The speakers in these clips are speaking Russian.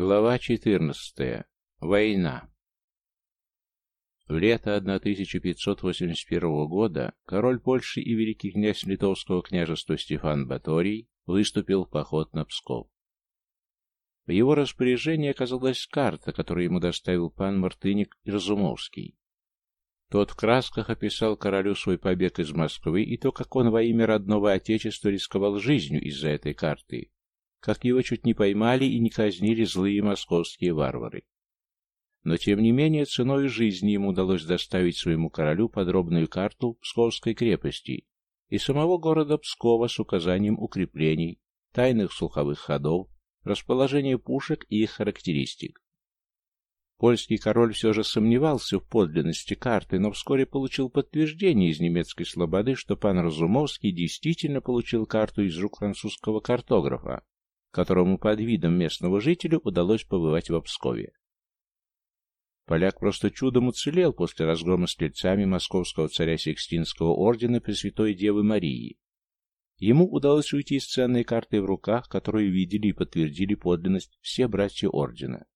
Глава 14. Война. В лето 1581 года король Польши и великий князь Литовского княжества Стефан Баторий выступил в поход на Псков. В его распоряжении оказалась карта, которую ему доставил пан Мартыник и Разумовский. Тот в красках описал королю свой побег из Москвы и то, как он во имя родного отечества рисковал жизнью из-за этой карты, как его чуть не поймали и не казнили злые московские варвары. Но, тем не менее, ценой жизни ему удалось доставить своему королю подробную карту Псковской крепости и самого города Пскова с указанием укреплений, тайных слуховых ходов, расположения пушек и их характеристик. Польский король все же сомневался в подлинности карты, но вскоре получил подтверждение из немецкой слободы, что пан Разумовский действительно получил карту из рук французского картографа, которому под видом местного жителя удалось побывать в Пскове. Поляк просто чудом уцелел после разгрома стрельцами московского царя Сикстинского ордена Пресвятой Девы Марии. Ему удалось уйти с ценной картой в руках, которую видели и подтвердили подлинность все братья ордена.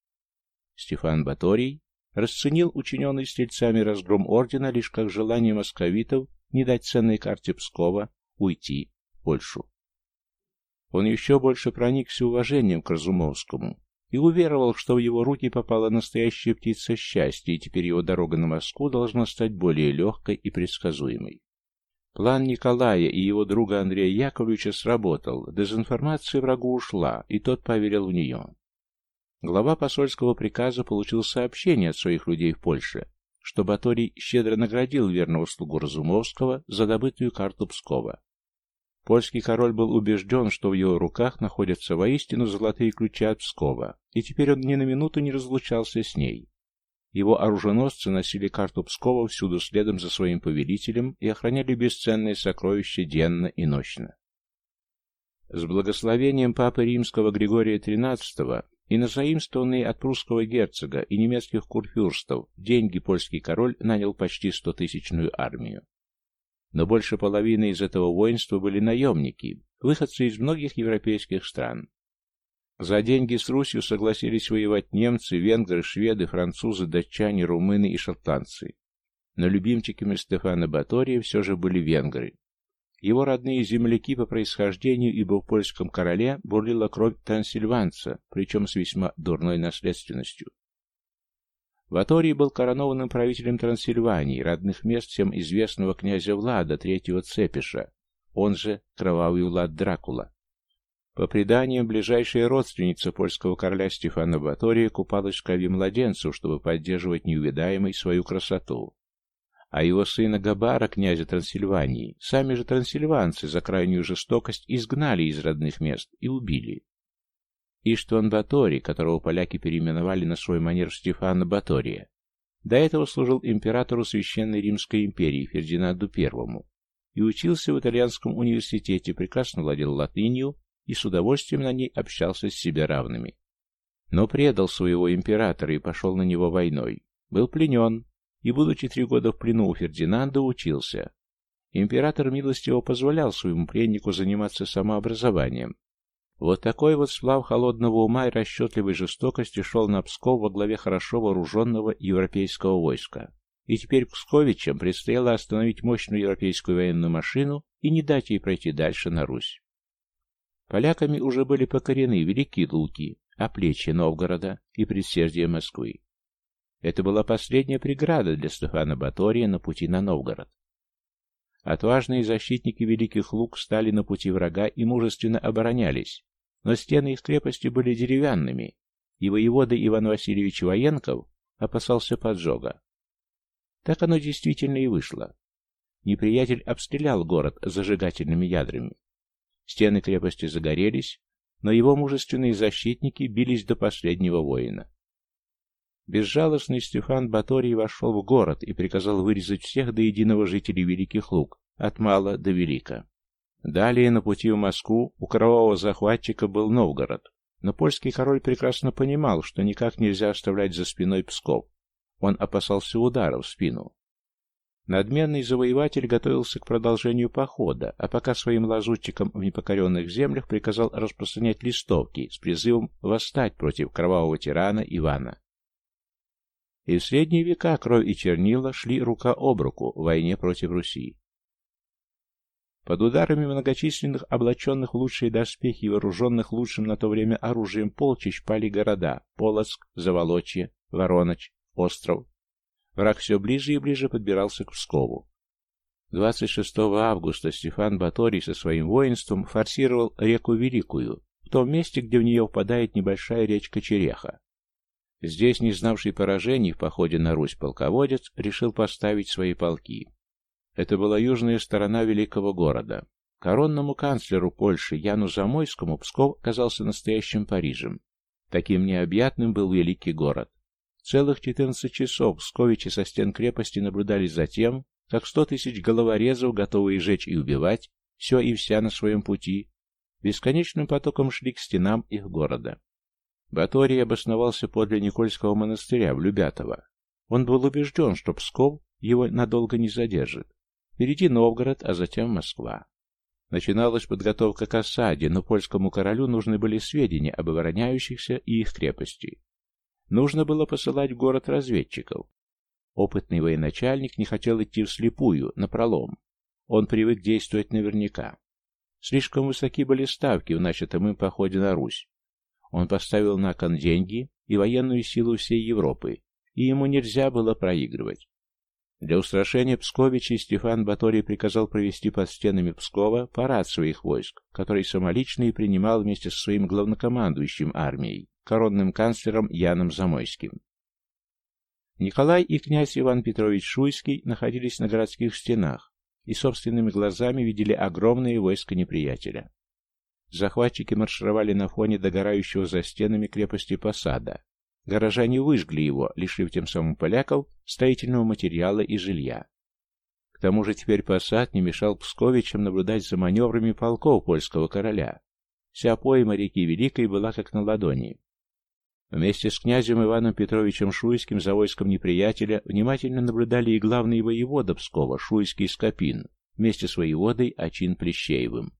Стефан Баторий расценил учиненный стрельцами разгром ордена лишь как желание московитов не дать ценной карте Пскова уйти в Польшу. Он еще больше проникся уважением к Разумовскому и уверовал, что в его руки попала настоящая птица счастья, и теперь его дорога на Москву должна стать более легкой и предсказуемой. План Николая и его друга Андрея Яковлевича сработал, дезинформация врагу ушла, и тот поверил в нее. Глава посольского приказа получил сообщение от своих людей в Польше, что Баторий щедро наградил верного слугу Разумовского за добытую карту Пскова. Польский король был убежден, что в его руках находятся воистину золотые ключи от Пскова, и теперь он ни на минуту не разлучался с ней. Его оруженосцы носили карту Пскова всюду следом за своим повелителем и охраняли бесценные сокровища денно и ночно. С благословением папы римского Григория XIII и на заимствованные от прусского герцога и немецких курфюрстов деньги польский король нанял почти стотысячную армию. Но больше половины из этого воинства были наемники, выходцы из многих европейских стран. За деньги с Русью согласились воевать немцы, венгры, шведы, французы, датчане, румыны и шотландцы. Но любимчиками Стефана Батория все же были венгры. Его родные земляки по происхождению, ибо в польском короле бурлила кровь трансильванца, причем с весьма дурной наследственностью. Ваторий был коронованным правителем Трансильвании, родных мест всем известного князя Влада, третьего Цепиша, он же Кровавый Влад Дракула. По преданиям, ближайшая родственница польского короля Стефана Батория купалась в крови младенцев, чтобы поддерживать неувидаемой свою красоту. А его сына Габара, князя Трансильвании, сами же трансильванцы за крайнюю жестокость изгнали из родных мест и убили. Иштван Батори, которого поляки переименовали на свой манер Стефана Батория, до этого служил императору Священной Римской империи Фердинанду I и учился в итальянском университете, прекрасно владел латынью и с удовольствием на ней общался с себе равными. Но предал своего императора и пошел на него войной. Был пленен, и, будучи три года в плену у Фердинанда, учился. Император милостиво позволял своему пленнику заниматься самообразованием, вот такой вот сплав холодного ума и расчетливой жестокости шел на Псков во главе хорошо вооруженного европейского войска. И теперь Псковичам предстояло остановить мощную европейскую военную машину и не дать ей пройти дальше на Русь. Поляками уже были покорены Великие Луки, Оплечье Новгорода и предсердие Москвы. Это была последняя преграда для Стефана Батория на пути на Новгород. Отважные защитники Великих Лук стали на пути врага и мужественно оборонялись, но стены их крепости были деревянными, и воевода Иван Васильевич Военков опасался поджога. Так оно действительно и вышло. Неприятель обстрелял город зажигательными ядрами. Стены крепости загорелись, но его мужественные защитники бились до последнего воина. Безжалостный Стефан Баторий вошел в город и приказал вырезать всех до единого жителей Великих Луг, от мала до велика. Далее на пути в Москву у кровавого захватчика был Новгород, но польский король прекрасно понимал, что никак нельзя оставлять за спиной Псков. Он опасался удара в спину. Надменный завоеватель готовился к продолжению похода, а пока своим лазутчикам в непокоренных землях приказал распространять листовки с призывом восстать против кровавого тирана Ивана. И в средние века кровь и чернила шли рука об руку в войне против Руси. Под ударами многочисленных облаченных в лучшие доспехи и вооруженных лучшим на то время оружием полчищ пали города Полоцк, Заволочье, Вороноч, Остров. Враг все ближе и ближе подбирался к Пскову. 26 августа Стефан Баторий со своим воинством форсировал реку Великую, в том месте, где в нее впадает небольшая речка Череха. Здесь, не знавший поражений в походе на Русь полководец, решил поставить свои полки. Это была южная сторона великого города. Коронному канцлеру Польши Яну Замойскому Псков казался настоящим Парижем. Таким необъятным был великий город. Целых 14 часов псковичи со стен крепости наблюдали за тем, как сто тысяч головорезов, готовые жечь и убивать, все и вся на своем пути, бесконечным потоком шли к стенам их города. Баторий обосновался подле Никольского монастыря в Любятово. Он был убежден, что Псков его надолго не задержит. Впереди Новгород, а затем Москва. Начиналась подготовка к осаде, но польскому королю нужны были сведения об обороняющихся и их крепости. Нужно было посылать в город разведчиков. Опытный военачальник не хотел идти вслепую, напролом. Он привык действовать наверняка. Слишком высоки были ставки в начатом им походе на Русь. Он поставил на кон деньги и военную силу всей Европы, и ему нельзя было проигрывать. Для устрашения Псковичей Стефан Баторий приказал провести под стенами Пскова парад своих войск, который самолично и принимал вместе со своим главнокомандующим армией, коронным канцлером Яном Замойским. Николай и князь Иван Петрович Шуйский находились на городских стенах и собственными глазами видели огромные войска неприятеля. Захватчики маршировали на фоне догорающего за стенами крепости посада. Горожане выжгли его, лишив тем самым поляков строительного материала и жилья. К тому же теперь посад не мешал Псковичам наблюдать за маневрами полков польского короля. Вся пойма реки Великой была как на ладони. Вместе с князем Иваном Петровичем Шуйским за войском неприятеля внимательно наблюдали и главный воевода Пскова, Шуйский Скопин, вместе с воеводой Ачин Плещеевым.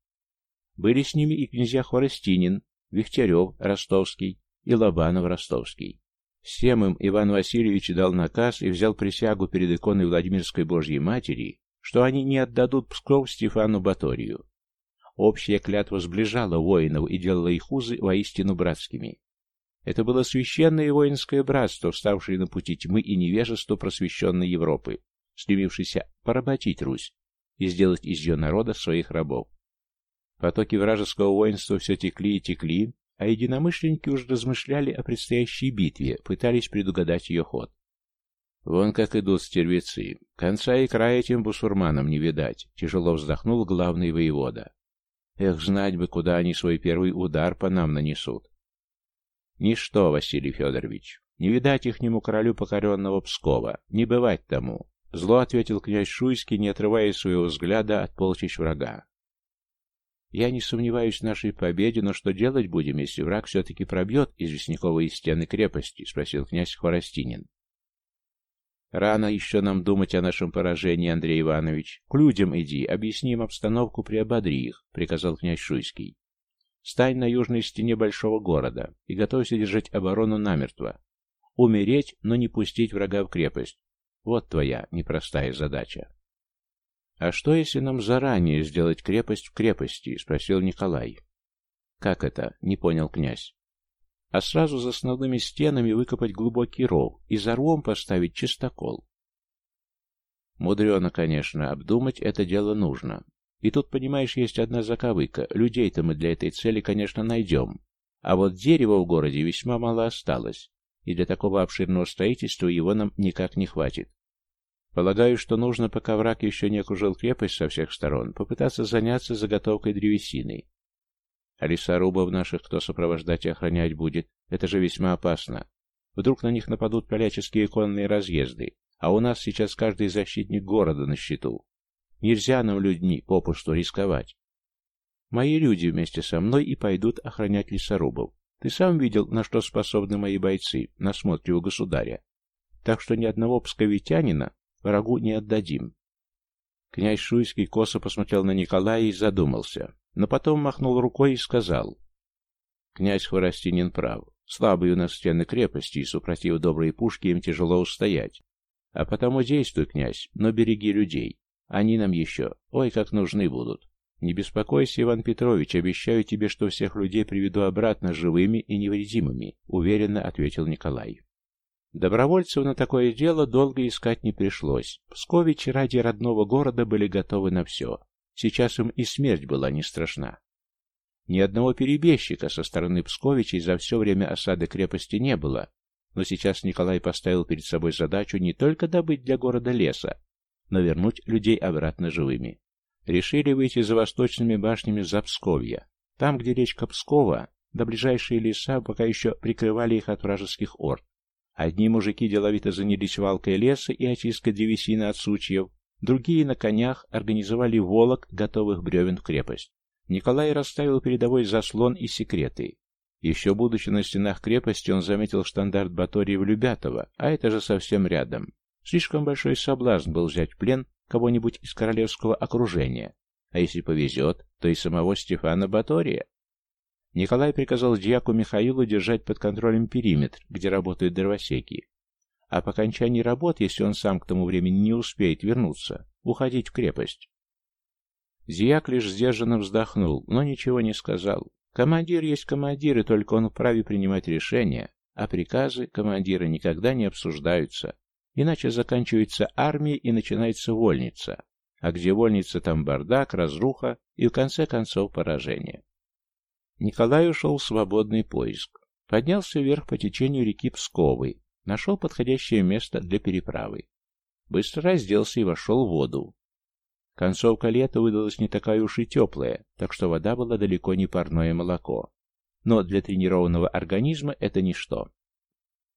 Были с ними и князья Хворостинин, Вихтярев, Ростовский и Лобанов, Ростовский. Всем им Иван Васильевич дал наказ и взял присягу перед иконой Владимирской Божьей Матери, что они не отдадут Псков Стефану Баторию. Общая клятва сближала воинов и делала их узы воистину братскими. Это было священное воинское братство, вставшее на пути тьмы и невежества просвещенной Европы, стремившееся поработить Русь и сделать из ее народа своих рабов. Потоки вражеского воинства все текли и текли, а единомышленники уже размышляли о предстоящей битве, пытались предугадать ее ход. Вон как идут стервецы. Конца и края этим бусурманам не видать, тяжело вздохнул главный воевода. Эх, знать бы, куда они свой первый удар по нам нанесут. Ничто, Василий Федорович. Не видать ихнему королю покоренного Пскова, не бывать тому. Зло ответил князь Шуйский, не отрывая своего взгляда от полчищ врага. Я не сомневаюсь в нашей победе, но что делать будем, если враг все-таки пробьет известняковые стены крепости? — спросил князь Хворостинин. Рано еще нам думать о нашем поражении, Андрей Иванович. К людям иди, объясни им обстановку, приободри их, — приказал князь Шуйский. Стань на южной стене большого города и готовься держать оборону намертво. Умереть, но не пустить врага в крепость. Вот твоя непростая задача. «А что, если нам заранее сделать крепость в крепости?» — спросил Николай. «Как это?» — не понял князь. «А сразу за основными стенами выкопать глубокий ров и за рвом поставить чистокол». Мудрено, конечно, обдумать это дело нужно. И тут, понимаешь, есть одна заковыка. Людей-то мы для этой цели, конечно, найдем. А вот дерева в городе весьма мало осталось, и для такого обширного строительства его нам никак не хватит. Полагаю, что нужно, пока враг еще не окружил крепость со всех сторон, попытаться заняться заготовкой древесины. А лесорубов наших кто сопровождать и охранять будет? Это же весьма опасно. Вдруг на них нападут поляческие конные разъезды, а у нас сейчас каждый защитник города на счету. Нельзя нам людьми попусту рисковать. Мои люди вместе со мной и пойдут охранять лесорубов. Ты сам видел, на что способны мои бойцы на смотре у государя. Так что ни одного псковитянина врагу не отдадим. Князь Шуйский косо посмотрел на Николая и задумался, но потом махнул рукой и сказал. Князь Хворостинин прав. Слабые у нас стены крепости, и супротив доброй пушки им тяжело устоять. А потому действуй, князь, но береги людей. Они нам еще, ой, как нужны будут. Не беспокойся, Иван Петрович, обещаю тебе, что всех людей приведу обратно живыми и невредимыми, уверенно ответил Николай. Добровольцев на такое дело долго искать не пришлось. Псковичи ради родного города были готовы на все. Сейчас им и смерть была не страшна. Ни одного перебежчика со стороны Псковичей за все время осады крепости не было, но сейчас Николай поставил перед собой задачу не только добыть для города леса, но вернуть людей обратно живыми. Решили выйти за восточными башнями за Псковья. Там, где речка Пскова, до ближайшие леса пока еще прикрывали их от вражеских орд. Одни мужики деловито занялись валкой леса и очисткой древесины от сучьев, другие на конях организовали волок готовых бревен в крепость. Николай расставил передовой заслон и секреты. Еще будучи на стенах крепости, он заметил штандарт Батории в Любятово, а это же совсем рядом. Слишком большой соблазн был взять в плен кого-нибудь из королевского окружения, а если повезет, то и самого Стефана Батория. Николай приказал дьяку Михаилу держать под контролем периметр, где работают дровосеки, а по окончании работ, если он сам к тому времени не успеет вернуться, уходить в крепость. Зияк лишь сдержанно вздохнул, но ничего не сказал. Командир есть командир, и только он вправе принимать решения, а приказы командира никогда не обсуждаются. Иначе заканчивается армия и начинается вольница. А где вольница, там бардак, разруха и, в конце концов, поражение. Николай ушел в свободный поиск. Поднялся вверх по течению реки Псковой, нашел подходящее место для переправы. Быстро разделся и вошел в воду. Концовка лета выдалась не такая уж и теплая, так что вода была далеко не парное молоко. Но для тренированного организма это ничто.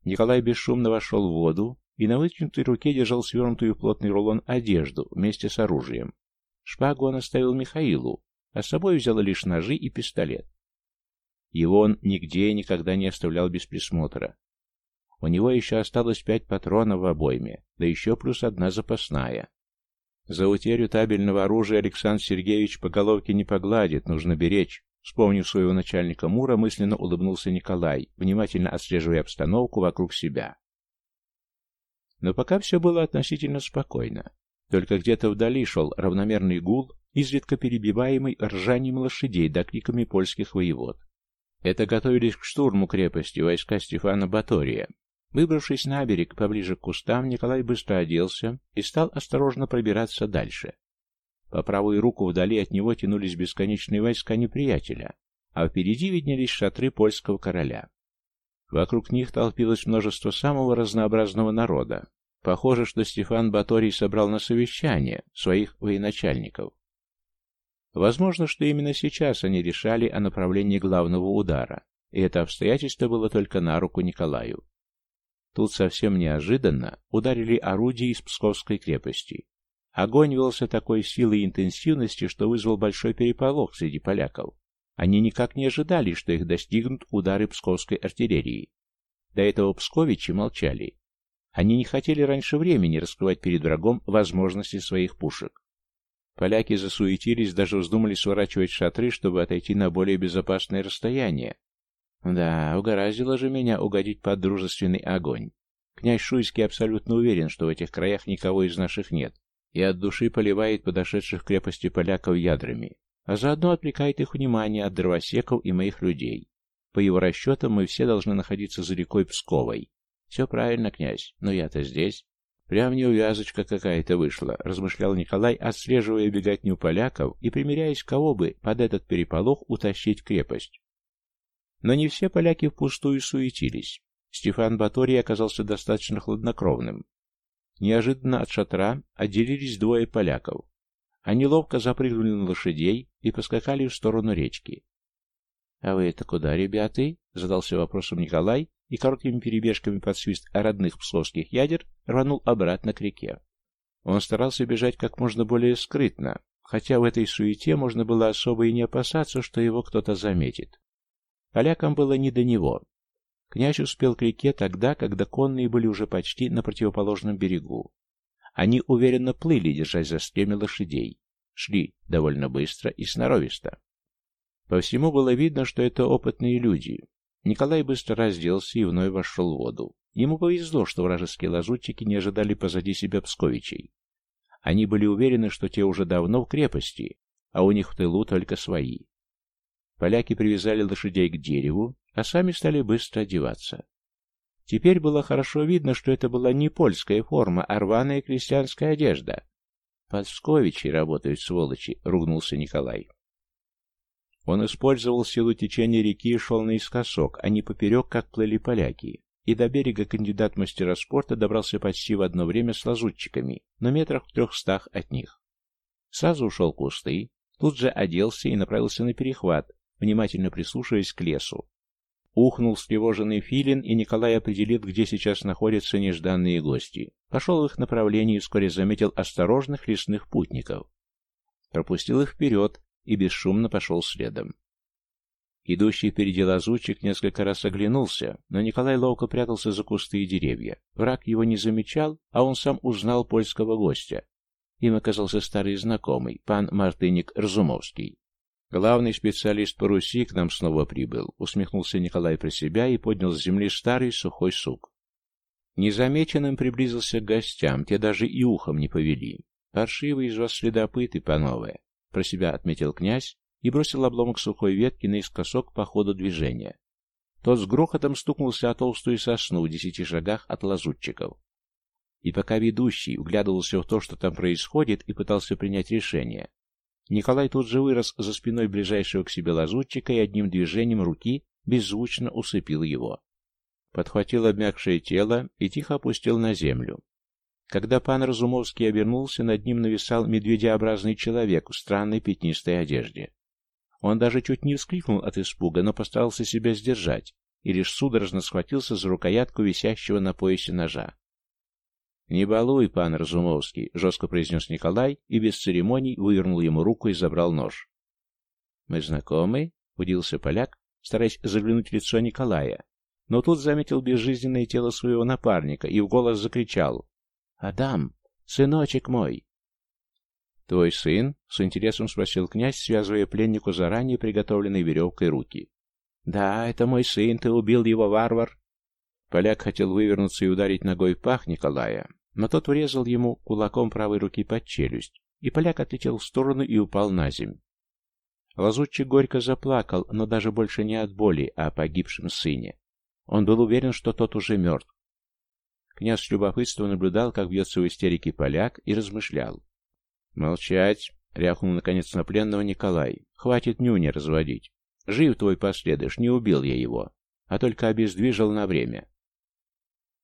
Николай бесшумно вошел в воду и на вытянутой руке держал свернутую плотный рулон одежду вместе с оружием. Шпагу он оставил Михаилу, а с собой взял лишь ножи и пистолет. Его он нигде и никогда не оставлял без присмотра. У него еще осталось пять патронов в обойме, да еще плюс одна запасная. За утерю табельного оружия Александр Сергеевич по головке не погладит, нужно беречь. Вспомнив своего начальника Мура, мысленно улыбнулся Николай, внимательно отслеживая обстановку вокруг себя. Но пока все было относительно спокойно. Только где-то вдали шел равномерный гул, изредка перебиваемый ржанием лошадей да криками польских воевод. Это готовились к штурму крепости войска Стефана Батория, Выбравшись на берег поближе к кустам, Николай быстро оделся и стал осторожно пробираться дальше. По правую руку вдали от него тянулись бесконечные войска неприятеля, а впереди виднелись шатры польского короля. Вокруг них толпилось множество самого разнообразного народа. Похоже, что Стефан Баторий собрал на совещание своих военачальников. Возможно, что именно сейчас они решали о направлении главного удара, и это обстоятельство было только на руку Николаю. Тут совсем неожиданно ударили орудия из Псковской крепости. Огонь велся такой силой и интенсивности, что вызвал большой переполох среди поляков. Они никак не ожидали, что их достигнут удары псковской артиллерии. До этого псковичи молчали. Они не хотели раньше времени раскрывать перед врагом возможности своих пушек. Поляки засуетились, даже вздумали сворачивать шатры, чтобы отойти на более безопасное расстояние, да, угораздило же меня угодить под дружественный огонь. Князь Шуйский абсолютно уверен, что в этих краях никого из наших нет, и от души поливает подошедших к крепости поляков ядрами, а заодно отвлекает их внимание от дровосеков и моих людей. По его расчетам, мы все должны находиться за рекой Псковой. Все правильно, князь, но я-то здесь. Прям неувязочка какая-то вышла, размышлял Николай, отслеживая беготню поляков и примеряясь, кого бы под этот переполох утащить крепость. Но не все поляки впустую суетились. Стефан Баторий оказался достаточно хладнокровным. Неожиданно от шатра отделились двое поляков. Они ловко запрыгнули на лошадей и поскакали в сторону речки. — А вы это куда, ребята? — задался вопросом Николай и короткими перебежками под свист родных псковских ядер рванул обратно к реке. Он старался бежать как можно более скрытно, хотя в этой суете можно было особо и не опасаться, что его кто-то заметит. Полякам было не до него. Князь успел к реке тогда, когда конные были уже почти на противоположном берегу. Они уверенно плыли, держась за стремя лошадей. Шли довольно быстро и сноровисто. По всему было видно, что это опытные люди. Николай быстро разделся и вновь вошел в воду. Ему повезло, что вражеские лазутчики не ожидали позади себя псковичей. Они были уверены, что те уже давно в крепости, а у них в тылу только свои. Поляки привязали лошадей к дереву, а сами стали быстро одеваться. Теперь было хорошо видно, что это была не польская форма, а рваная крестьянская одежда. «Подсковичи работают, сволочи!» — ругнулся Николай. Он использовал силу течения реки и шел наискосок, а не поперек, как плыли поляки. И до берега кандидат мастера спорта добрался почти в одно время с лазутчиками, но метрах в трехстах от них. Сразу ушел кусты, тут же оделся и направился на перехват, внимательно прислушиваясь к лесу. Ухнул встревоженный филин, и Николай определил, где сейчас находятся нежданные гости. Пошел в их направлении и вскоре заметил осторожных лесных путников. Пропустил их вперед и бесшумно пошел следом. Идущий впереди лазутчик несколько раз оглянулся, но Николай ловко прятался за кусты и деревья. Враг его не замечал, а он сам узнал польского гостя. Им оказался старый знакомый, пан Мартыник Разумовский. «Главный специалист по Руси к нам снова прибыл», — усмехнулся Николай про себя и поднял с земли старый сухой сук. Незамеченным приблизился к гостям, те даже и ухом не повели. «Паршивые из вас следопыты, панове», — про себя отметил князь и бросил обломок сухой ветки наискосок по ходу движения. Тот с грохотом стукнулся о толстую сосну в десяти шагах от лазутчиков. И пока ведущий вглядывался в то, что там происходит, и пытался принять решение, Николай тут же вырос за спиной ближайшего к себе лазутчика и одним движением руки беззвучно усыпил его. Подхватил обмякшее тело и тихо опустил на землю. Когда пан Разумовский обернулся, над ним нависал медведеобразный человек в странной пятнистой одежде. Он даже чуть не вскрикнул от испуга, но постарался себя сдержать и лишь судорожно схватился за рукоятку висящего на поясе ножа. «Не балуй, пан Разумовский», — жестко произнес Николай и без церемоний вывернул ему руку и забрал нож. «Мы знакомы?» — удивился поляк, стараясь заглянуть в лицо Николая. Но тут заметил безжизненное тело своего напарника и в голос закричал. «Адам, сыночек мой!» «Твой сын?» — с интересом спросил князь, связывая пленнику заранее приготовленной веревкой руки. «Да, это мой сын, ты убил его, варвар!» Поляк хотел вывернуться и ударить ногой в пах Николая, но тот врезал ему кулаком правой руки под челюсть, и поляк отлетел в сторону и упал на земь. Лазутчик горько заплакал, но даже больше не от боли, а о погибшем сыне. Он был уверен, что тот уже мертв. Князь с любопытством наблюдал, как бьется в истерике поляк, и размышлял. «Молчать!» — рявкнул наконец на пленного Николай. «Хватит нюни разводить. Жив твой последыш, не убил я его, а только обездвижил на время».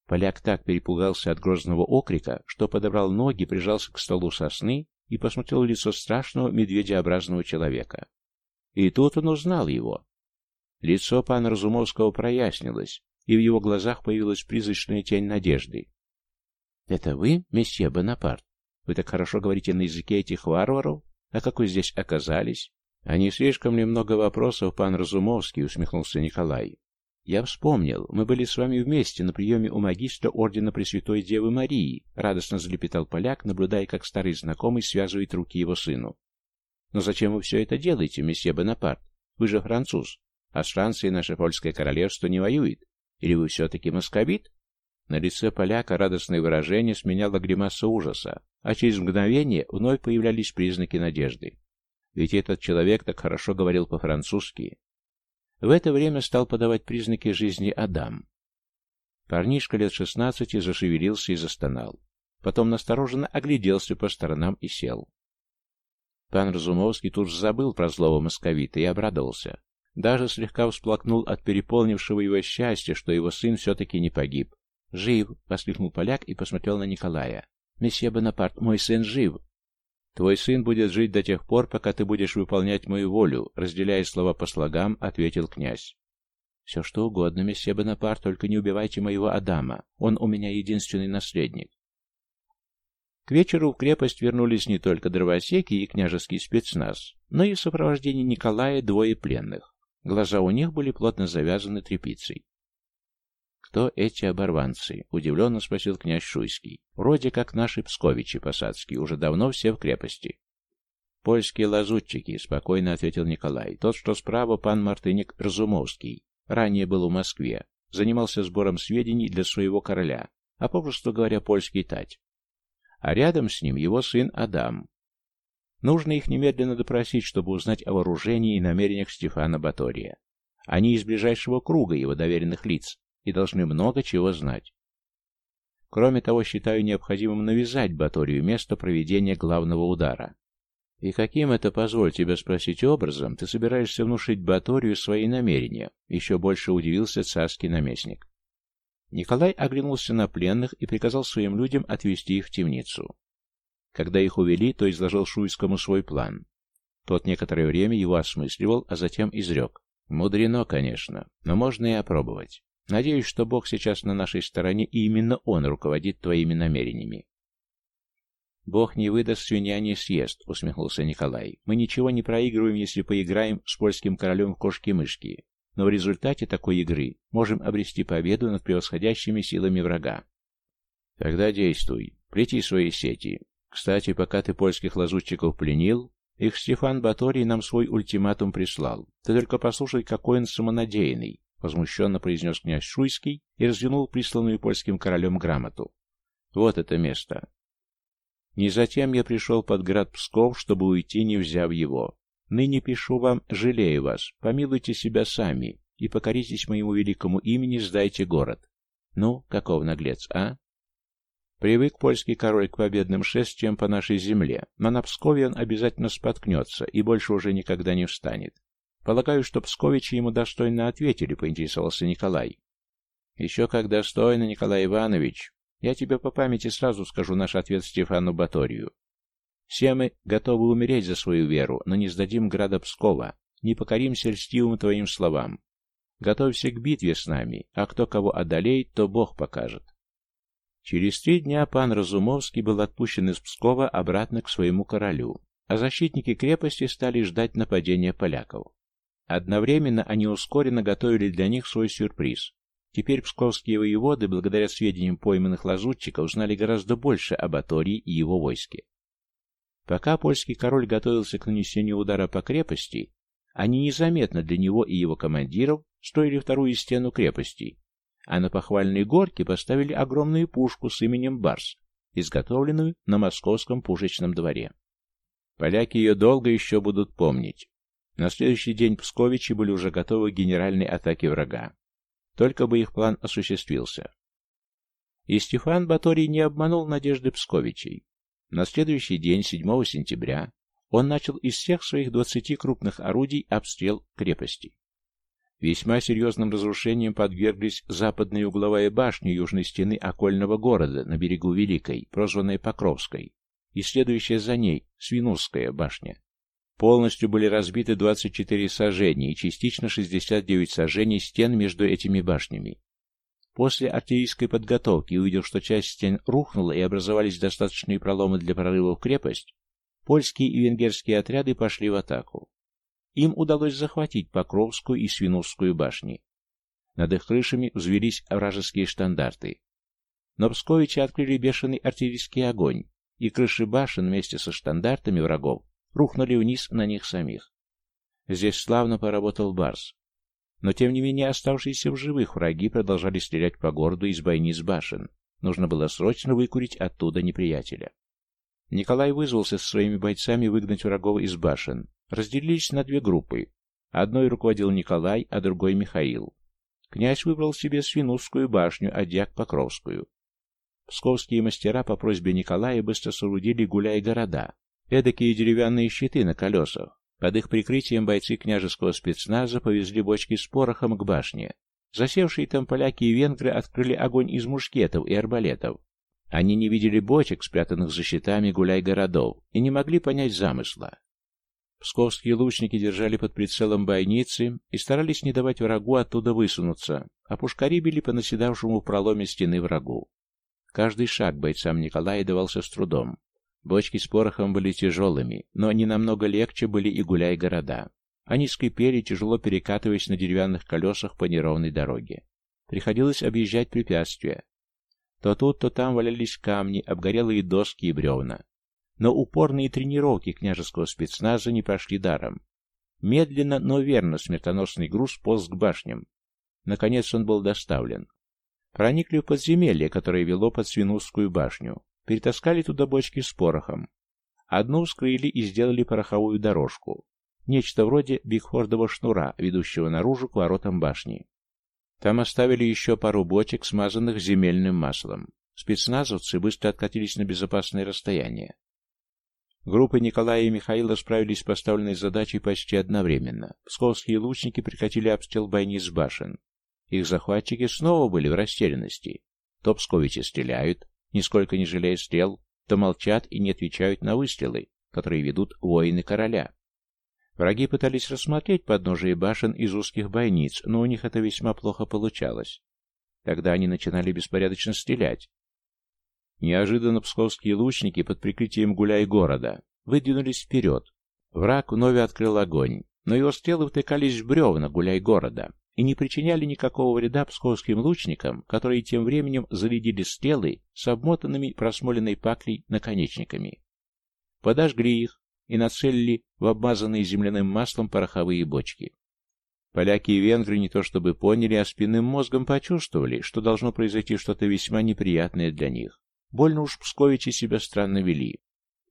Поляк так перепугался от грозного окрика, что подобрал ноги, прижался к столу сосны и посмотрел в лицо страшного медведеобразного человека. И тут он узнал его. Лицо пана Разумовского прояснилось, и в его глазах появилась призрачная тень надежды. «Это вы, месье Бонапарт?» Вы так хорошо говорите на языке этих варваров? А как вы здесь оказались? А не слишком ли много вопросов, пан Разумовский, усмехнулся Николай. Я вспомнил, мы были с вами вместе на приеме у магистра Ордена Пресвятой Девы Марии, радостно залепетал поляк, наблюдая, как старый знакомый связывает руки его сыну. Но зачем вы все это делаете, месье Бонапарт? Вы же француз, а с Францией наше польское королевство не воюет. Или вы все-таки московит? На лице поляка радостное выражение сменяло гримаса ужаса, а через мгновение вновь появлялись признаки надежды. Ведь этот человек так хорошо говорил по-французски. В это время стал подавать признаки жизни Адам. Парнишка лет шестнадцати зашевелился и застонал. Потом настороженно огляделся по сторонам и сел. Пан Разумовский тут же забыл про злого московита и обрадовался. Даже слегка всплакнул от переполнившего его счастья, что его сын все-таки не погиб, «Жив!» — воскликнул поляк и посмотрел на Николая. «Месье Бонапарт, мой сын жив!» «Твой сын будет жить до тех пор, пока ты будешь выполнять мою волю», — разделяя слова по слогам, ответил князь. «Все что угодно, месье Бонапарт, только не убивайте моего Адама. Он у меня единственный наследник». К вечеру в крепость вернулись не только дровосеки и княжеский спецназ, но и в сопровождении Николая двое пленных. Глаза у них были плотно завязаны тряпицей. кто эти оборванцы?» — удивленно спросил князь Шуйский. «Вроде как наши псковичи посадские, уже давно все в крепости». «Польские лазутчики», — спокойно ответил Николай. «Тот, что справа, пан Мартыник Разумовский. Ранее был в Москве. Занимался сбором сведений для своего короля, а попросту говоря, польский тать. А рядом с ним его сын Адам. Нужно их немедленно допросить, чтобы узнать о вооружении и намерениях Стефана Батория. Они из ближайшего круга его доверенных лиц и должны много чего знать. Кроме того, считаю необходимым навязать Баторию место проведения главного удара. «И каким это, позволь тебя спросить, образом ты собираешься внушить Баторию свои намерения?» Еще больше удивился царский наместник. Николай оглянулся на пленных и приказал своим людям отвезти их в темницу. Когда их увели, то изложил Шуйскому свой план. Тот некоторое время его осмысливал, а затем изрек. «Мудрено, конечно, но можно и опробовать. Надеюсь, что Бог сейчас на нашей стороне, и именно Он руководит твоими намерениями. «Бог не выдаст, свинья не съест», — усмехнулся Николай. «Мы ничего не проигрываем, если поиграем с польским королем в кошки-мышки, но в результате такой игры можем обрести победу над превосходящими силами врага». «Тогда действуй, плети свои сети. Кстати, пока ты польских лазутчиков пленил, их Стефан Баторий нам свой ультиматум прислал. Ты только послушай, какой он самонадеянный», — возмущенно произнес князь Шуйский и развернул присланную польским королем грамоту. «Вот это место. Не затем я пришел под град Псков, чтобы уйти, не взяв его. Ныне пишу вам, жалею вас, помилуйте себя сами и покоритесь моему великому имени, сдайте город. Ну, каков наглец, а? Привык польский король к победным шествиям по нашей земле, но на Пскове он обязательно споткнется и больше уже никогда не встанет. Полагаю, что псковичи ему достойно ответили, поинтересовался Николай. Еще как достойно, Николай Иванович, я тебе по памяти сразу скажу наш ответ Стефану Баторию. Все мы готовы умереть за свою веру, но не сдадим града Пскова, не покоримся льстивым твоим словам. Готовься к битве с нами, а кто кого одолеет, то Бог покажет. Через три дня пан Разумовский был отпущен из Пскова обратно к своему королю, а защитники крепости стали ждать нападения поляков. Одновременно они ускоренно готовили для них свой сюрприз. Теперь псковские воеводы, благодаря сведениям пойманных лазутчиков, знали гораздо больше об Атории и его войске. Пока польский король готовился к нанесению удара по крепости, они незаметно для него и его командиров строили вторую стену крепости, а на похвальной горке поставили огромную пушку с именем Барс, изготовленную на московском пушечном дворе. Поляки ее долго еще будут помнить. На следующий день псковичи были уже готовы к генеральной атаке врага. Только бы их план осуществился. И Стефан Баторий не обманул надежды Псковичей. На следующий день, 7 сентября, он начал из всех своих 20 крупных орудий обстрел крепости. Весьма серьезным разрушением подверглись западная угловая башня южной стены окольного города на берегу Великой, прозванная Покровской, и следующая за ней Свинурская башня. Полностью были разбиты 24 сажения и частично 69 сажений стен между этими башнями. После артиллерийской подготовки, увидев, что часть стен рухнула и образовались достаточные проломы для прорыва в крепость, польские и венгерские отряды пошли в атаку. Им удалось захватить Покровскую и Свинурскую башни. Над их крышами взвелись вражеские штандарты. Но Псковичи открыли бешеный артиллерийский огонь, и крыши башен вместе со штандартами врагов рухнули вниз на них самих. Здесь славно поработал Барс. Но тем не менее оставшиеся в живых враги продолжали стрелять по городу из бойниц башен. Нужно было срочно выкурить оттуда неприятеля. Николай вызвался со своими бойцами выгнать врагов из башен. Разделились на две группы. Одной руководил Николай, а другой Михаил. Князь выбрал себе Свинурскую башню, а дьяк Покровскую. Псковские мастера по просьбе Николая быстро соорудили гуляй города, Эдакие деревянные щиты на колесах. Под их прикрытием бойцы княжеского спецназа повезли бочки с порохом к башне. Засевшие там поляки и венгры открыли огонь из мушкетов и арбалетов. Они не видели бочек, спрятанных за щитами гуляй-городов, и не могли понять замысла. Псковские лучники держали под прицелом бойницы и старались не давать врагу оттуда высунуться, а пушкари били по наседавшему в проломе стены врагу. Каждый шаг бойцам Николая давался с трудом. Бочки с порохом были тяжелыми, но не намного легче были и гуляй-города. Они скрипели, тяжело перекатываясь на деревянных колесах по неровной дороге. приходилось объезжать препятствия. То тут, то там валялись камни, обгорелые доски и бревна. Но упорные тренировки княжеского спецназа не прошли даром. Медленно, но верно смертоносный груз полз к башням. Наконец он был доставлен. Проникли в подземелье, которое вело под Свинусскую башню. Перетаскали туда бочки с порохом. Одну вскрыли и сделали пороховую дорожку. Нечто вроде бигфордового шнура, ведущего наружу к воротам башни. Там оставили еще пару бочек, смазанных земельным маслом. Спецназовцы быстро откатились на безопасное расстояние. Группы Николая и Михаила справились с поставленной задачей почти одновременно. Псковские лучники прекратили обстрел бойниц башен. Их захватчики снова были в растерянности. То псковичи стреляют, нисколько не жалея стрел, то молчат и не отвечают на выстрелы, которые ведут воины короля. Враги пытались рассмотреть подножие башен из узких бойниц, но у них это весьма плохо получалось. Тогда они начинали беспорядочно стрелять, Неожиданно псковские лучники под прикрытием гуляй города выдвинулись вперед. Враг вновь открыл огонь, но его стрелы втыкались в бревна гуляй города и не причиняли никакого вреда псковским лучникам, которые тем временем зарядили стрелы с обмотанными просмоленной паклей наконечниками. Подожгли их и нацелили в обмазанные земляным маслом пороховые бочки. Поляки и венгры не то чтобы поняли, а спинным мозгом почувствовали, что должно произойти что-то весьма неприятное для них. Больно уж псковичи себя странно вели.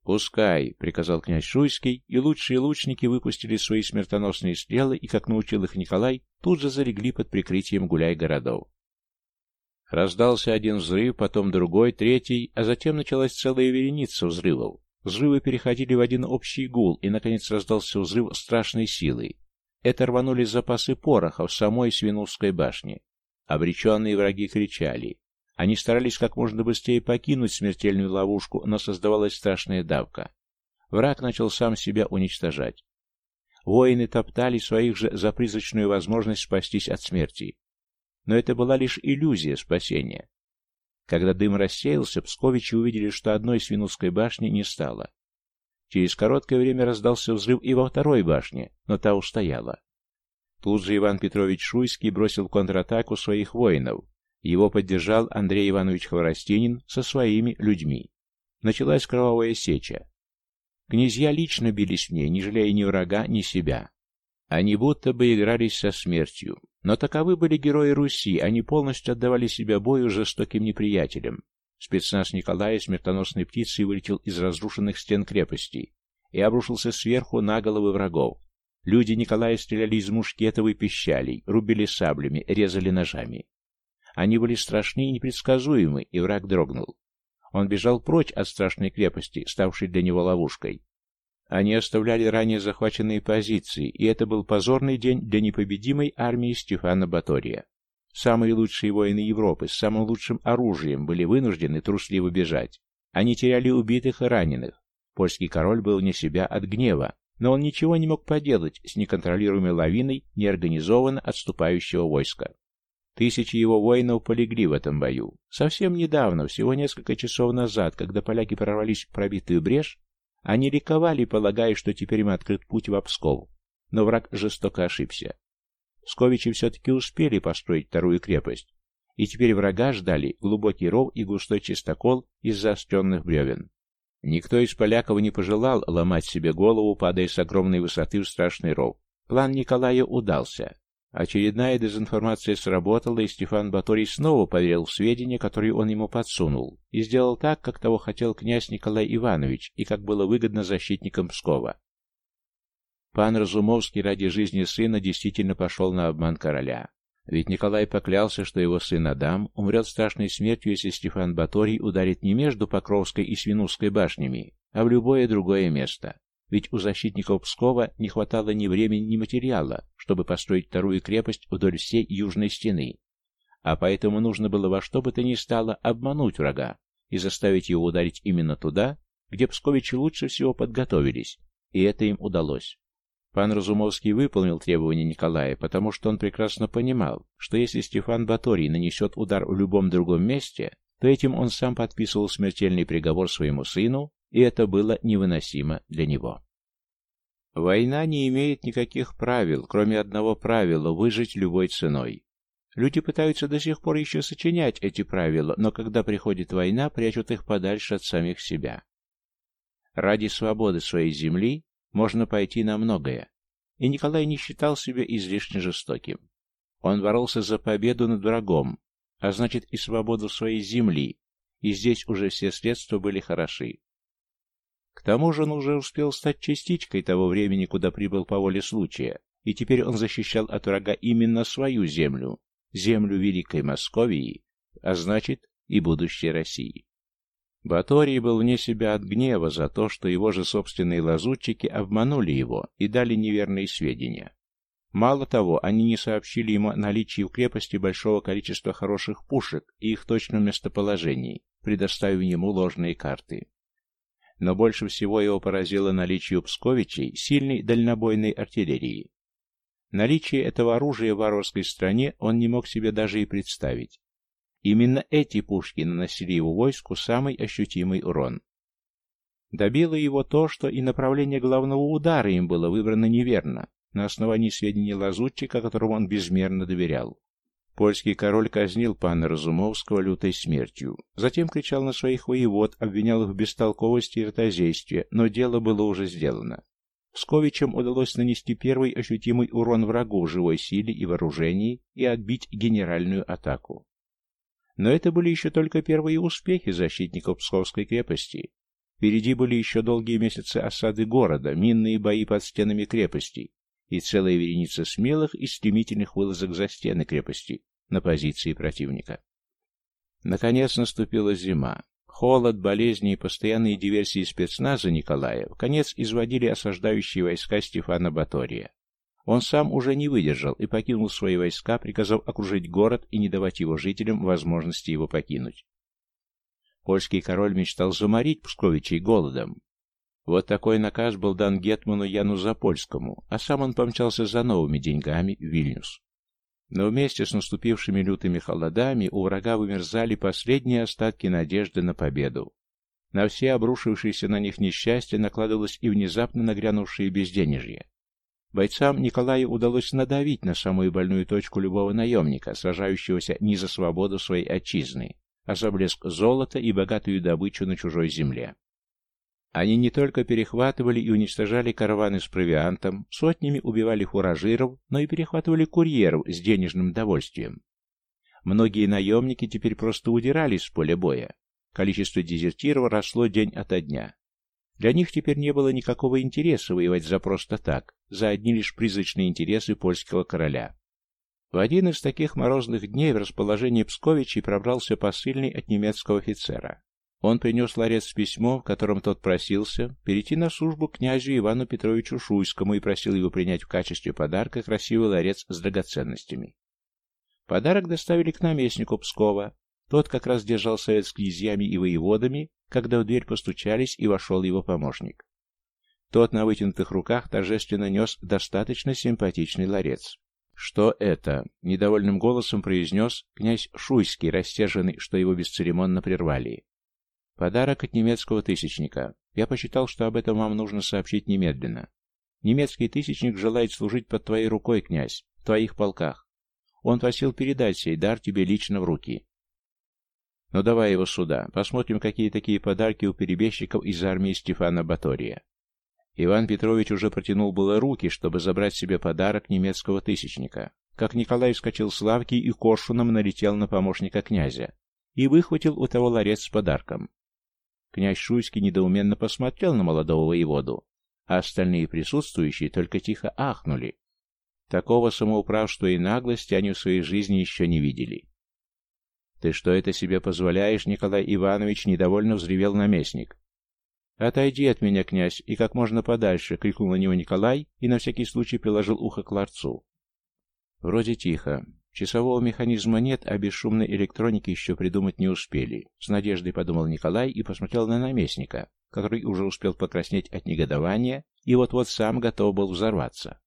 «Пускай», — приказал князь Шуйский, и лучшие лучники выпустили свои смертоносные стрелы, и, как научил их Николай, тут же залегли под прикрытием гуляй городов. Раздался один взрыв, потом другой, третий, а затем началась целая вереница взрывов. Взрывы переходили в один общий гул, и, наконец, раздался взрыв страшной силы. Это рванули запасы пороха в самой Свинусской башне. Обреченные враги кричали. Они старались как можно быстрее покинуть смертельную ловушку, но создавалась страшная давка. Враг начал сам себя уничтожать. Воины топтали своих же за призрачную возможность спастись от смерти. Но это была лишь иллюзия спасения. Когда дым рассеялся, псковичи увидели, что одной свинутской башни не стало. Через короткое время раздался взрыв и во второй башне, но та устояла. Тут же Иван Петрович Шуйский бросил контратаку своих воинов, его поддержал Андрей Иванович Хворостинин со своими людьми. Началась кровавая сеча. Князья лично бились в ней, не жалея ни врага, ни себя. Они будто бы игрались со смертью. Но таковы были герои Руси, они полностью отдавали себя бою жестоким неприятелям. Спецназ Николая смертоносной птицей вылетел из разрушенных стен крепости и обрушился сверху на головы врагов. Люди Николая стреляли из мушкетов и пищалей, рубили саблями, резали ножами. Они были страшны и непредсказуемы, и враг дрогнул. Он бежал прочь от страшной крепости, ставшей для него ловушкой. Они оставляли ранее захваченные позиции, и это был позорный день для непобедимой армии Стефана Батория. Самые лучшие воины Европы с самым лучшим оружием были вынуждены трусливо бежать. Они теряли убитых и раненых. Польский король был не себя от гнева, но он ничего не мог поделать с неконтролируемой лавиной неорганизованно отступающего войска. Тысячи его воинов полегли в этом бою. Совсем недавно, всего несколько часов назад, когда поляки прорвались в пробитую брешь, они ликовали, полагая, что теперь им открыт путь в Псков. Но враг жестоко ошибся. Псковичи все-таки успели построить вторую крепость, и теперь врага ждали глубокий ров и густой чистокол из заостренных бревен. Никто из поляков не пожелал ломать себе голову, падая с огромной высоты в страшный ров. План Николая удался. Очередная дезинформация сработала, и Стефан Баторий снова поверил в сведения, которые он ему подсунул, и сделал так, как того хотел князь Николай Иванович, и как было выгодно защитникам Пскова. Пан Разумовский ради жизни сына действительно пошел на обман короля. Ведь Николай поклялся, что его сын Адам умрет страшной смертью, если Стефан Баторий ударит не между Покровской и Свинусской башнями, а в любое другое место. Ведь у защитников Пскова не хватало ни времени, ни материала, чтобы построить вторую крепость вдоль всей южной стены. А поэтому нужно было во что бы то ни стало обмануть врага и заставить его ударить именно туда, где псковичи лучше всего подготовились, и это им удалось. Пан Разумовский выполнил требования Николая, потому что он прекрасно понимал, что если Стефан Баторий нанесет удар в любом другом месте, то этим он сам подписывал смертельный приговор своему сыну, и это было невыносимо для него. Война не имеет никаких правил, кроме одного правила – выжить любой ценой. Люди пытаются до сих пор еще сочинять эти правила, но когда приходит война, прячут их подальше от самих себя. Ради свободы своей земли можно пойти на многое, и Николай не считал себя излишне жестоким. Он боролся за победу над врагом, а значит и свободу своей земли, и здесь уже все средства были хороши. К тому же он уже успел стать частичкой того времени, куда прибыл по воле случая, и теперь он защищал от врага именно свою землю, землю Великой Московии, а значит и будущей России. Баторий был вне себя от гнева за то, что его же собственные лазутчики обманули его и дали неверные сведения. Мало того, они не сообщили ему о наличии в крепости большого количества хороших пушек и их точном местоположении, предоставив ему ложные карты. Но больше всего его поразило наличие у Псковичей сильной дальнобойной артиллерии. Наличие этого оружия в варварской стране он не мог себе даже и представить. Именно эти пушки наносили его войску самый ощутимый урон. Добило его то, что и направление главного удара им было выбрано неверно, на основании сведений лазутчика, которому он безмерно доверял. Польский король казнил пана Разумовского лютой смертью. Затем кричал на своих воевод, обвинял их в бестолковости и ротозействе, но дело было уже сделано. Псковичам удалось нанести первый ощутимый урон врагу в живой силе и вооружении и отбить генеральную атаку. Но это были еще только первые успехи защитников Псковской крепости. Впереди были еще долгие месяцы осады города, минные бои под стенами крепости и целая вереница смелых и стремительных вылазок за стены крепости на позиции противника. Наконец наступила зима. Холод, болезни и постоянные диверсии спецназа Николая в конец изводили осаждающие войска Стефана Батория. Он сам уже не выдержал и покинул свои войска, приказав окружить город и не давать его жителям возможности его покинуть. Польский король мечтал заморить Псковичей голодом. Вот такой наказ был дан Гетману Яну Запольскому, а сам он помчался за новыми деньгами в Вильнюс. Но вместе с наступившими лютыми холодами у врага вымерзали последние остатки надежды на победу. На все обрушившиеся на них несчастья накладывалось и внезапно нагрянувшее безденежье. Бойцам Николаю удалось надавить на самую больную точку любого наемника, сражающегося не за свободу своей отчизны, а за блеск золота и богатую добычу на чужой земле. Они не только перехватывали и уничтожали караваны с провиантом, сотнями убивали фуражиров, но и перехватывали курьеров с денежным довольствием. Многие наемники теперь просто удирали с поля боя. Количество дезертиров росло день ото дня. Для них теперь не было никакого интереса воевать за просто так, за одни лишь призрачные интересы польского короля. В один из таких морозных дней в расположение Псковичей пробрался посыльный от немецкого офицера. Он принес ларец с письмом, в котором тот просился перейти на службу князю Ивану Петровичу Шуйскому и просил его принять в качестве подарка красивый ларец с драгоценностями. Подарок доставили к наместнику Пскова. Тот как раз держал совет с князьями и воеводами, когда в дверь постучались и вошел его помощник. Тот на вытянутых руках торжественно нес достаточно симпатичный ларец. «Что это?» — недовольным голосом произнес князь Шуйский, растерженный, что его бесцеремонно прервали. Подарок от немецкого тысячника. Я посчитал, что об этом вам нужно сообщить немедленно. Немецкий тысячник желает служить под твоей рукой, князь, в твоих полках. Он просил передать сей дар тебе лично в руки. Ну давай его сюда, посмотрим, какие такие подарки у перебежчиков из армии Стефана Батория. Иван Петрович уже протянул было руки, чтобы забрать себе подарок немецкого тысячника, как Николай вскочил с лавки и коршуном налетел на помощника князя и выхватил у того ларец с подарком. Князь Шуйский недоуменно посмотрел на молодого воеводу, а остальные присутствующие только тихо ахнули. Такого самоуправства и наглости они в своей жизни еще не видели. «Ты что это себе позволяешь, Николай Иванович?» — недовольно взревел наместник. «Отойди от меня, князь, и как можно подальше!» — крикнул на него Николай и на всякий случай приложил ухо к ларцу. Вроде тихо. Часового механизма нет, а бесшумной электроники еще придумать не успели. С надеждой подумал Николай и посмотрел на наместника, который уже успел покраснеть от негодования и вот-вот сам готов был взорваться.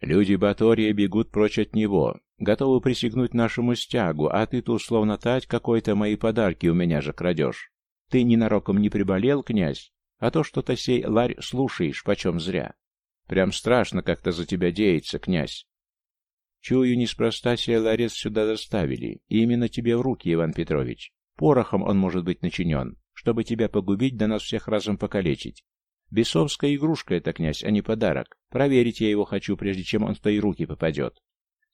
Люди Батория бегут прочь от него, готовы присягнуть нашему стягу, а ты тут словно тать какой-то мои подарки у меня же крадешь. Ты ненароком не приболел, князь, а то что-то сей ларь слушаешь, почем зря. Прям страшно как-то за тебя деется, князь. Чую, неспроста сей ларец сюда доставили, и именно тебе в руки, Иван Петрович. Порохом он может быть начинен, чтобы тебя погубить да нас всех разом покалечить. Бесовская игрушка это, князь, а не подарок. Проверить я его хочу, прежде чем он в твои руки попадет.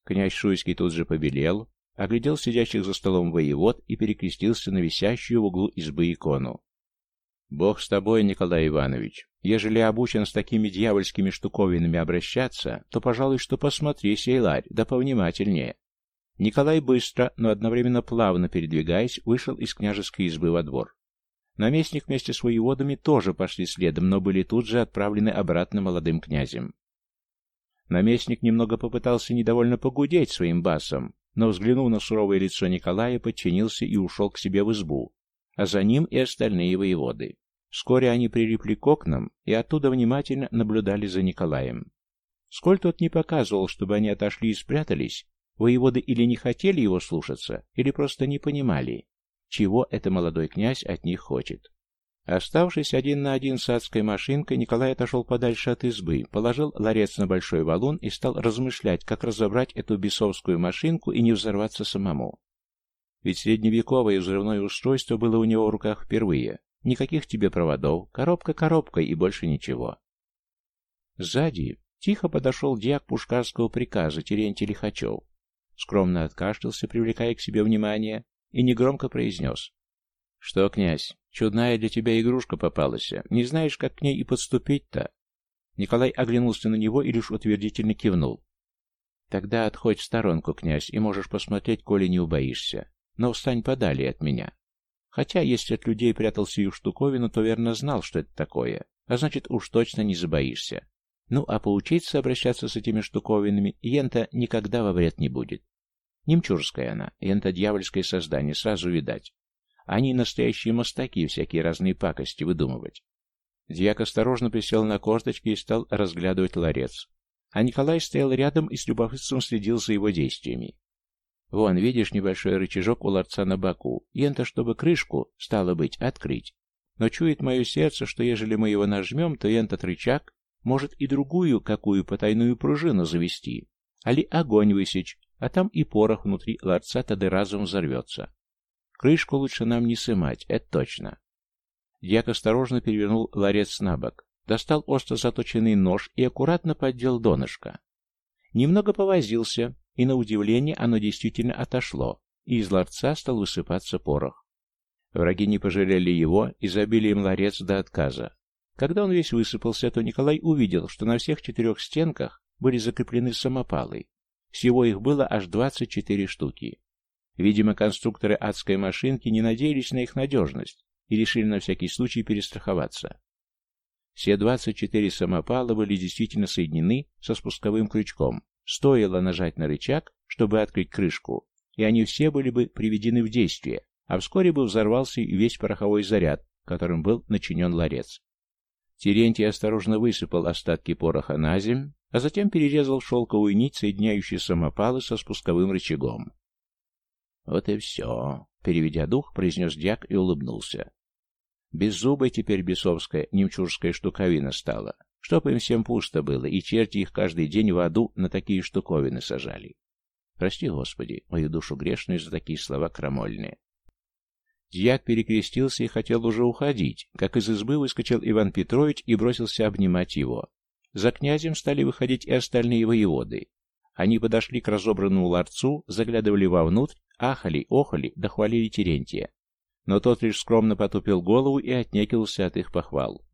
Князь Шуйский тут же побелел, оглядел сидящих за столом воевод и перекрестился на висящую в углу избы икону. «Бог с тобой, Николай Иванович. Ежели обучен с такими дьявольскими штуковинами обращаться, то, пожалуй, что посмотри, сейларь, да повнимательнее». Николай быстро, но одновременно плавно передвигаясь, вышел из княжеской избы во двор. Наместник вместе с воеводами тоже пошли следом, но были тут же отправлены обратно молодым князем. Наместник немного попытался недовольно погудеть своим басом, но, взглянув на суровое лицо Николая, подчинился и ушел к себе в избу, а за ним и остальные воеводы. Вскоре они прилипли к окнам и оттуда внимательно наблюдали за Николаем. Сколь тот не показывал, чтобы они отошли и спрятались, воеводы или не хотели его слушаться, или просто не понимали, чего это молодой князь от них хочет. Оставшись один на один с адской машинкой, Николай отошел подальше от избы, положил ларец на большой валун и стал размышлять, как разобрать эту бесовскую машинку и не взорваться самому. Ведь средневековое взрывное устройство было у него в руках впервые. Никаких тебе проводов, коробка коробкой и больше ничего. Сзади тихо подошел диак пушкарского приказа Терентий Лихачев. Скромно откашлялся, привлекая к себе внимание, и негромко произнес. «Что, князь, чудная для тебя игрушка попалась. Не знаешь, как к ней и подступить-то?» Николай оглянулся на него и лишь утвердительно кивнул. «Тогда отходь в сторонку, князь, и можешь посмотреть, коли не убоишься. Но встань подали от меня. Хотя, если от людей прятал сию штуковину, то верно знал, что это такое, а значит, уж точно не забоишься. Ну, а поучиться обращаться с этими штуковинами Йента никогда во вред не будет. Немчурская она, Йента дьявольское создание, сразу видать. Они настоящие мостаки, всякие разные пакости выдумывать. Дьяк осторожно присел на корточки и стал разглядывать ларец. А Николай стоял рядом и с любопытством следил за его действиями. Вон, видишь небольшой рычажок у ларца на боку. Ента, чтобы крышку, стало быть, открыть. Но чует мое сердце, что ежели мы его нажмем, то этот рычаг может и другую какую потайную пружину завести, али огонь высечь, а там и порох внутри ларца тогда разум взорвется. Крышку лучше нам не сымать, это точно. Дьяк осторожно перевернул ларец на бок, достал остро заточенный нож и аккуратно поддел донышко. Немного повозился, и на удивление оно действительно отошло, и из ларца стал высыпаться порох. Враги не пожалели его и забили им ларец до отказа. Когда он весь высыпался, то Николай увидел, что на всех четырех стенках были закреплены самопалы. Всего их было аж 24 штуки. Видимо, конструкторы адской машинки не надеялись на их надежность и решили на всякий случай перестраховаться. Все 24 самопала были действительно соединены со спусковым крючком. Стоило нажать на рычаг, чтобы открыть крышку, и они все были бы приведены в действие, а вскоре бы взорвался и весь пороховой заряд, которым был начинен ларец. Терентий осторожно высыпал остатки пороха на земь, а затем перерезал шелковую нить, соединяющую самопалы со спусковым рычагом. «Вот и все», — переведя дух, произнес дьяк и улыбнулся. Беззубой теперь бесовская немчурская штуковина стала, чтоб им всем пусто было, и черти их каждый день в аду на такие штуковины сажали. Прости, Господи, мою душу грешную за такие слова крамольные. Дьяк перекрестился и хотел уже уходить, как из избы выскочил Иван Петрович и бросился обнимать его. За князем стали выходить и остальные воеводы. Они подошли к разобранному ларцу, заглядывали вовнутрь, ахали, охали, дохвалили Терентия. Но тот лишь скромно потупил голову и отнекился от их похвал.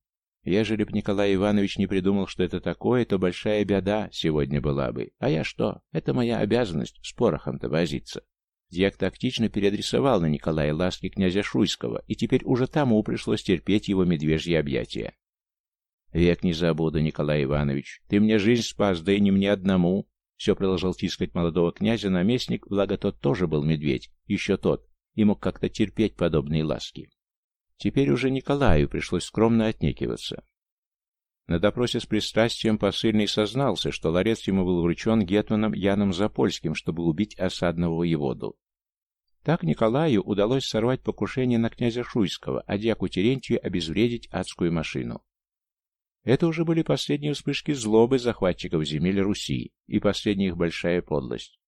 Ежели б Николай Иванович не придумал, что это такое, то большая беда сегодня была бы. А я что? Это моя обязанность с порохом-то возиться. Дьяк тактично переадресовал на Николая ласки князя Шуйского, и теперь уже тому пришлось терпеть его медвежьи объятия. «Век не забуду, Николай Иванович. Ты мне жизнь спас, да и не мне одному». Все продолжал тискать молодого князя наместник, благо тот тоже был медведь, еще тот, и мог как-то терпеть подобные ласки. Теперь уже Николаю пришлось скромно отнекиваться. На допросе с пристрастием посыльный сознался, что ларец ему был вручен гетманом Яном Запольским, чтобы убить осадного воеводу. Так Николаю удалось сорвать покушение на князя Шуйского, а дьяку Терентию обезвредить адскую машину. Это уже были последние вспышки злобы захватчиков земель Руси и последняя их большая подлость.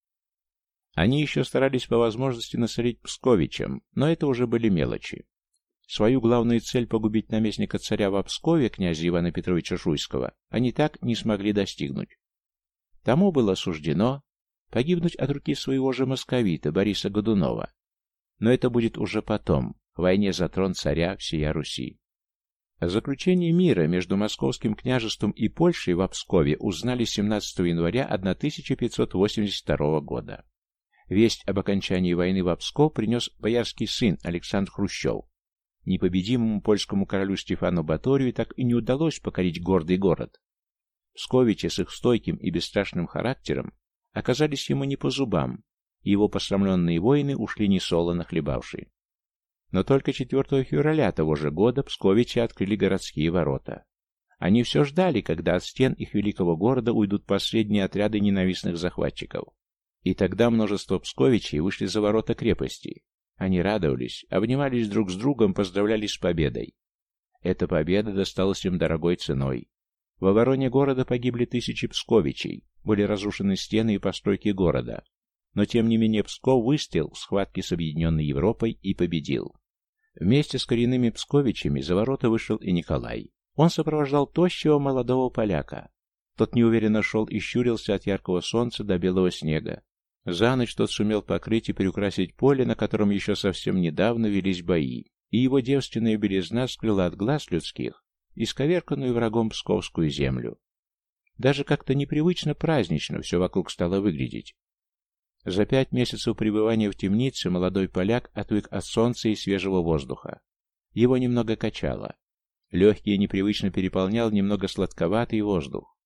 Они еще старались по возможности насолить Псковичам, но это уже были мелочи. Свою главную цель погубить наместника царя в Пскове, князя Ивана Петровича Шуйского, они так не смогли достигнуть. Тому было суждено погибнуть от руки своего же московита Бориса Годунова. Но это будет уже потом, в войне за трон царя всея Руси. О заключении мира между Московским княжеством и Польшей в Пскове узнали 17 января 1582 года. Весть об окончании войны в Псков принес боярский сын Александр Хрущев, Непобедимому польскому королю Стефану Баторию так и не удалось покорить гордый город. Псковичи с их стойким и бесстрашным характером оказались ему не по зубам, и его посрамленные воины ушли несолоно хлебавшие. Но только 4 февраля того же года псковичи открыли городские ворота. Они все ждали, когда от стен их великого города уйдут последние отряды ненавистных захватчиков. И тогда множество псковичей вышли за ворота крепости, они радовались, обнимались друг с другом, поздравляли с победой. Эта победа досталась им дорогой ценой. В обороне города погибли тысячи псковичей, были разрушены стены и постройки города. Но тем не менее Псков выстоял в схватке с Объединенной Европой и победил. Вместе с коренными псковичами за ворота вышел и Николай. Он сопровождал тощего молодого поляка. Тот неуверенно шел и щурился от яркого солнца до белого снега. За ночь тот сумел покрыть и приукрасить поле, на котором еще совсем недавно велись бои, и его девственная белизна скрыла от глаз людских исковерканную врагом псковскую землю. Даже как-то непривычно празднично все вокруг стало выглядеть. За пять месяцев пребывания в темнице молодой поляк отвык от солнца и свежего воздуха. Его немного качало. Легкие непривычно переполнял немного сладковатый воздух.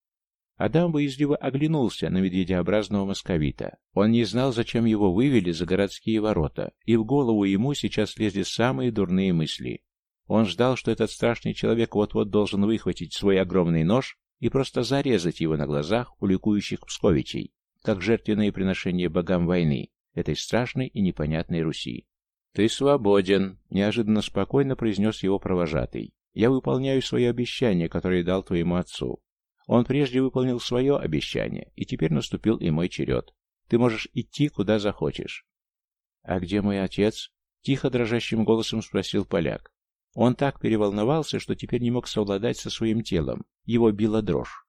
Адам боязливо оглянулся на медведеобразного московита. Он не знал, зачем его вывели за городские ворота, и в голову ему сейчас лезли самые дурные мысли. Он ждал, что этот страшный человек вот-вот должен выхватить свой огромный нож и просто зарезать его на глазах у ликующих псковичей, как жертвенное приношение богам войны, этой страшной и непонятной Руси. «Ты свободен», — неожиданно спокойно произнес его провожатый. «Я выполняю свое обещание, которое дал твоему отцу. Он прежде выполнил свое обещание, и теперь наступил и мой черед. Ты можешь идти, куда захочешь. — А где мой отец? — тихо дрожащим голосом спросил поляк. Он так переволновался, что теперь не мог совладать со своим телом. Его била дрожь.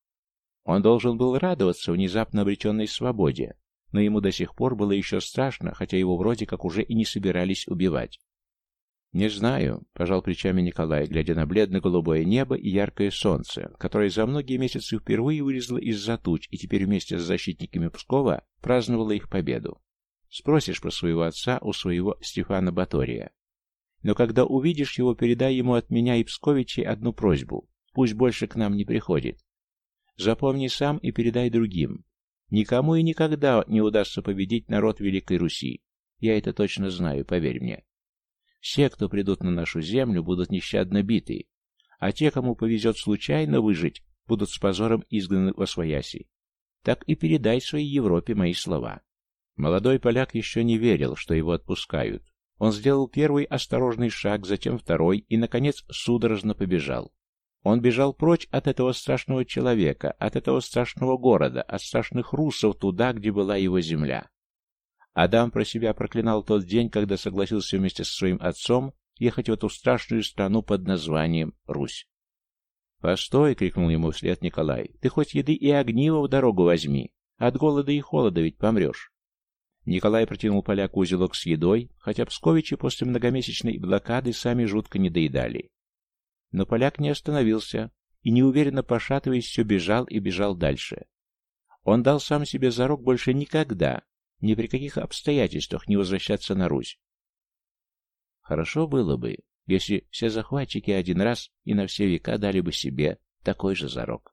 Он должен был радоваться внезапно обретенной свободе, но ему до сих пор было еще страшно, хотя его вроде как уже и не собирались убивать. «Не знаю», — пожал плечами Николай, глядя на бледно-голубое небо и яркое солнце, которое за многие месяцы впервые вылезло из-за туч и теперь вместе с защитниками Пскова праздновало их победу. Спросишь про своего отца у своего Стефана Батория. Но когда увидишь его, передай ему от меня и Псковичей одну просьбу. Пусть больше к нам не приходит. Запомни сам и передай другим. Никому и никогда не удастся победить народ Великой Руси. Я это точно знаю, поверь мне. Все, кто придут на нашу землю, будут нещадно биты, а те, кому повезет случайно выжить, будут с позором изгнаны во свояси. Так и передай своей Европе мои слова. Молодой поляк еще не верил, что его отпускают. Он сделал первый осторожный шаг, затем второй и, наконец, судорожно побежал. Он бежал прочь от этого страшного человека, от этого страшного города, от страшных русов туда, где была его земля. Адам про себя проклинал тот день, когда согласился вместе со своим отцом ехать в эту страшную страну под названием Русь. «Постой!» — крикнул ему вслед Николай. «Ты хоть еды и огниво в дорогу возьми. От голода и холода ведь помрешь». Николай протянул поляку узелок с едой, хотя псковичи после многомесячной блокады сами жутко не доедали. Но поляк не остановился и, неуверенно пошатываясь, все бежал и бежал дальше. Он дал сам себе зарок больше никогда, ни при каких обстоятельствах не возвращаться на Русь. Хорошо было бы, если все захватчики один раз и на все века дали бы себе такой же зарок.